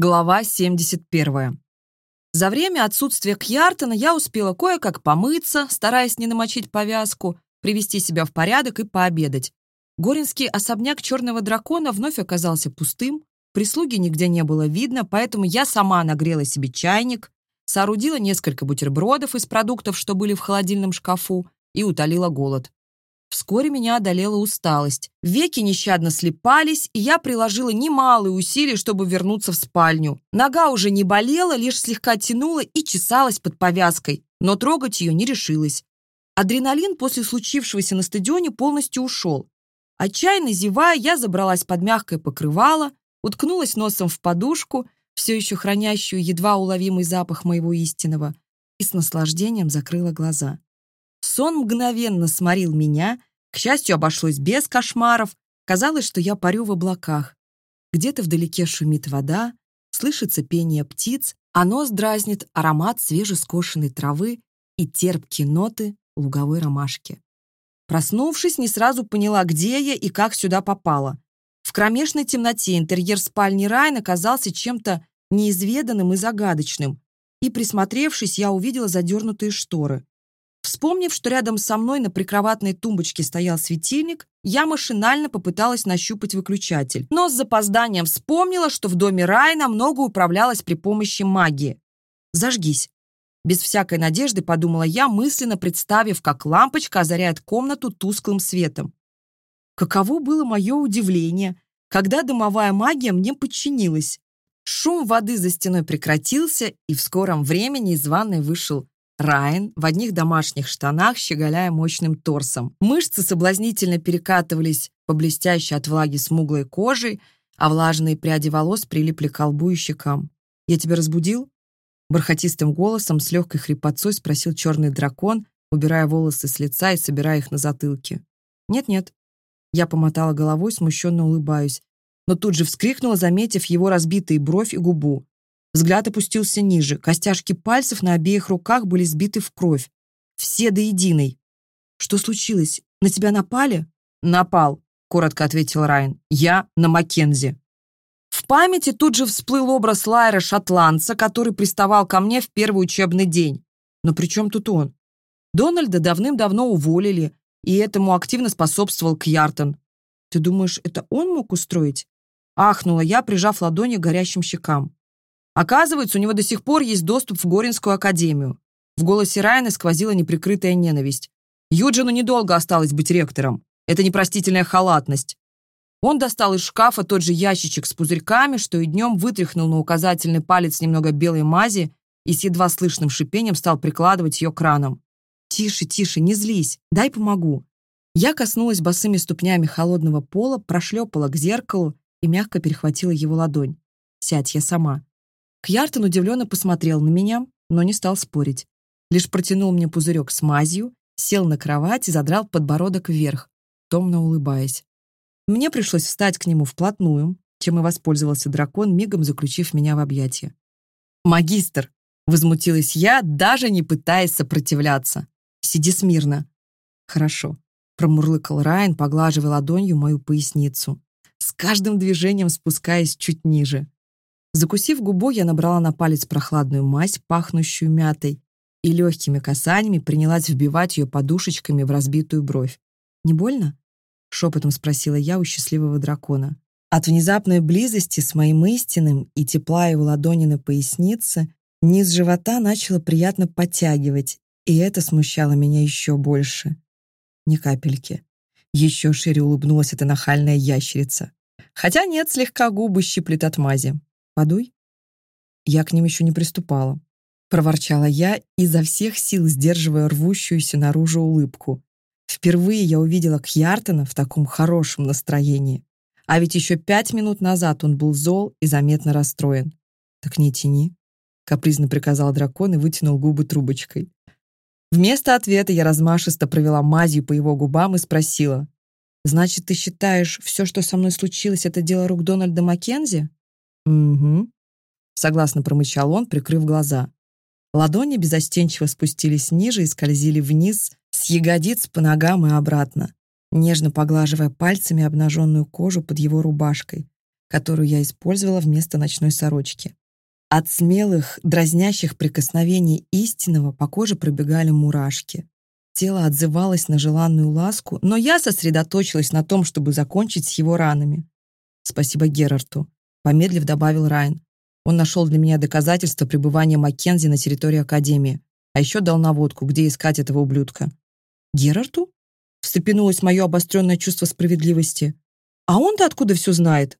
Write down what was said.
Глава 71. За время отсутствия Кьяртона я успела кое-как помыться, стараясь не намочить повязку, привести себя в порядок и пообедать. Горинский особняк черного дракона вновь оказался пустым, прислуги нигде не было видно, поэтому я сама нагрела себе чайник, соорудила несколько бутербродов из продуктов, что были в холодильном шкафу, и утолила голод. Вскоре меня одолела усталость. Веки нещадно слепались, и я приложила немалые усилия, чтобы вернуться в спальню. Нога уже не болела, лишь слегка тянула и чесалась под повязкой, но трогать ее не решилась. Адреналин после случившегося на стадионе полностью ушел. Отчаянно зевая, я забралась под мягкое покрывало, уткнулась носом в подушку, все еще хранящую едва уловимый запах моего истинного, и с наслаждением закрыла глаза. Сон мгновенно сморил меня, к счастью, обошлось без кошмаров. Казалось, что я парю в облаках. Где-то вдалеке шумит вода, слышится пение птиц, а нос дразнит аромат свежескошенной травы и терпкие ноты луговой ромашки. Проснувшись, не сразу поняла, где я и как сюда попала. В кромешной темноте интерьер спальни Райан оказался чем-то неизведанным и загадочным, и, присмотревшись, я увидела задернутые шторы. Вспомнив, что рядом со мной на прикроватной тумбочке стоял светильник, я машинально попыталась нащупать выключатель, но с запозданием вспомнила, что в доме Райна много управлялось при помощи магии. «Зажгись!» Без всякой надежды подумала я, мысленно представив, как лампочка озаряет комнату тусклым светом. Каково было мое удивление, когда дымовая магия мне подчинилась. Шум воды за стеной прекратился, и в скором времени из ванной вышел Райан в одних домашних штанах, щеголяя мощным торсом. Мышцы соблазнительно перекатывались по блестящей от влаги смуглой кожей, а влажные пряди волос прилипли к колбу и щекам. «Я тебя разбудил?» Бархатистым голосом с легкой хрипотцой спросил черный дракон, убирая волосы с лица и собирая их на затылке. «Нет-нет». Я помотала головой, смущенно улыбаюсь, но тут же вскрикнула, заметив его разбитые бровь и губу. Взгляд опустился ниже. Костяшки пальцев на обеих руках были сбиты в кровь. Все до единой. «Что случилось? На тебя напали?» «Напал», — коротко ответил Райан. «Я на Маккензи». В памяти тут же всплыл образ Лайера Шотландца, который приставал ко мне в первый учебный день. Но при чем тут он? Дональда давным-давно уволили, и этому активно способствовал Кьяртон. «Ты думаешь, это он мог устроить?» Ахнула я, прижав ладони к горящим щекам. Оказывается, у него до сих пор есть доступ в Горинскую академию. В голосе Райана сквозила неприкрытая ненависть. Юджину недолго осталось быть ректором. Это непростительная халатность. Он достал из шкафа тот же ящичек с пузырьками, что и днем вытряхнул на указательный палец немного белой мази и с едва слышным шипением стал прикладывать ее к ранам. «Тише, тише, не злись, дай помогу». Я коснулась босыми ступнями холодного пола, прошлепала к зеркалу и мягко перехватила его ладонь. «Сядь, я сама». Кьяртон удивленно посмотрел на меня, но не стал спорить. Лишь протянул мне пузырек с мазью, сел на кровать и задрал подбородок вверх, томно улыбаясь. Мне пришлось встать к нему вплотную, чем и воспользовался дракон, мигом заключив меня в объятия. «Магистр!» — возмутилась я, даже не пытаясь сопротивляться. «Сиди смирно». «Хорошо», — промурлыкал Райан, поглаживая ладонью мою поясницу, с каждым движением спускаясь чуть ниже. Закусив губу, я набрала на палец прохладную мазь, пахнущую мятой, и легкими касаниями принялась вбивать ее подушечками в разбитую бровь. «Не больно?» — шепотом спросила я у счастливого дракона. От внезапной близости с моим истинным и тепла его ладони на пояснице низ живота начало приятно подтягивать, и это смущало меня еще больше. Ни капельки. Еще шире улыбнулась эта нахальная ящерица. Хотя нет, слегка губы щиплет от мази. Подуй. Я к ним еще не приступала. Проворчала я, изо всех сил сдерживая рвущуюся наружу улыбку. Впервые я увидела Кьяртона в таком хорошем настроении. А ведь еще пять минут назад он был зол и заметно расстроен. «Так не тяни», — капризно приказал дракон и вытянул губы трубочкой. Вместо ответа я размашисто провела мазью по его губам и спросила. «Значит, ты считаешь, Согласно промычал он, прикрыв глаза. Ладони безостенчиво спустились ниже и скользили вниз, с ягодиц по ногам и обратно, нежно поглаживая пальцами обнаженную кожу под его рубашкой, которую я использовала вместо ночной сорочки. От смелых, дразнящих прикосновений истинного по коже пробегали мурашки. Тело отзывалось на желанную ласку, но я сосредоточилась на том, чтобы закончить с его ранами. Спасибо Герарту. помедлив добавил Райан. Он нашел для меня доказательства пребывания Маккензи на территории Академии, а еще дал наводку, где искать этого ублюдка. Герарту? Встрепенулось мое обостренное чувство справедливости. А он-то откуда все знает?